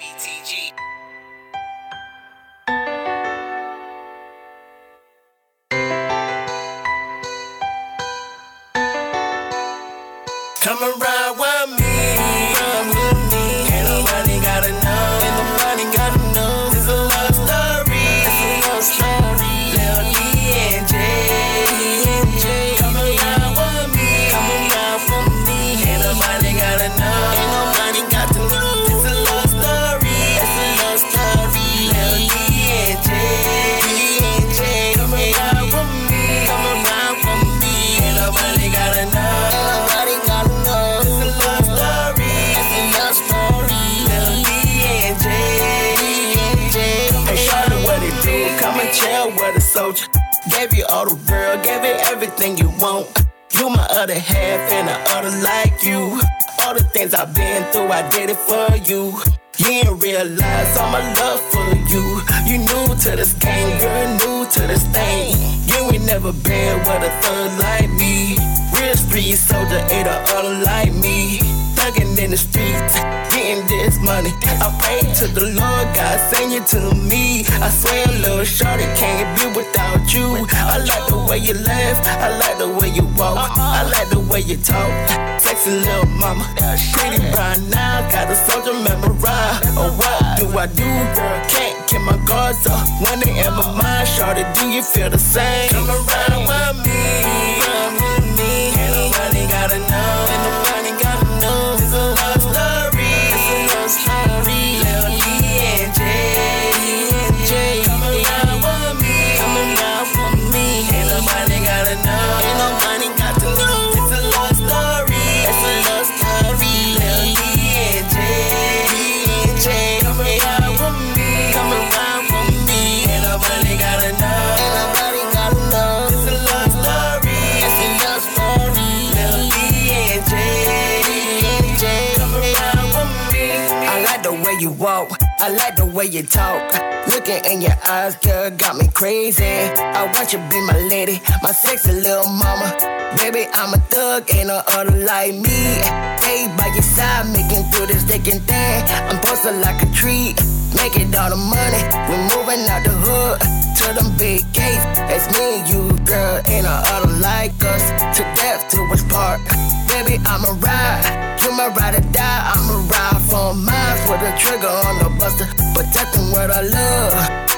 BTG. Come around with me, Chill with a soldier. Gave you all the world, gave you everything you want. You my other half and the other like you. All the things I've been through, I did it for you. You ain't realize all my love for you. You new to this game, girl, new to this thing. You ain't never been with a thug like me. Real street soldier, ain't a other like me. Thuggin' in the streets, this money. I pray to the Lord, God send you to me. I swear, little shorty can't be without you. I like the way you laugh, I like the way you walk, I like the way you talk. Sexy little mama, pretty brown now, got a soldier memorized. Oh, what do I do, girl? Can't keep my guards up they in my mind. Shorty, do you feel the same? Come around way you walk, I like the way you talk. Looking in your eyes, girl, got me crazy. I want you to be my lady, my sexy little mama. Baby, I'm a thug, ain't no other like me. Stay by your side, making through this thick and thin. I'm posted like a tree, making all the money. We're moving out the hood to them big gates. It's me and you, girl, ain't no other like us. To death to us part. Baby, I'ma ride. You my ride or die. I'ma ride for miles with a trigger on the buster. Protecting what I love.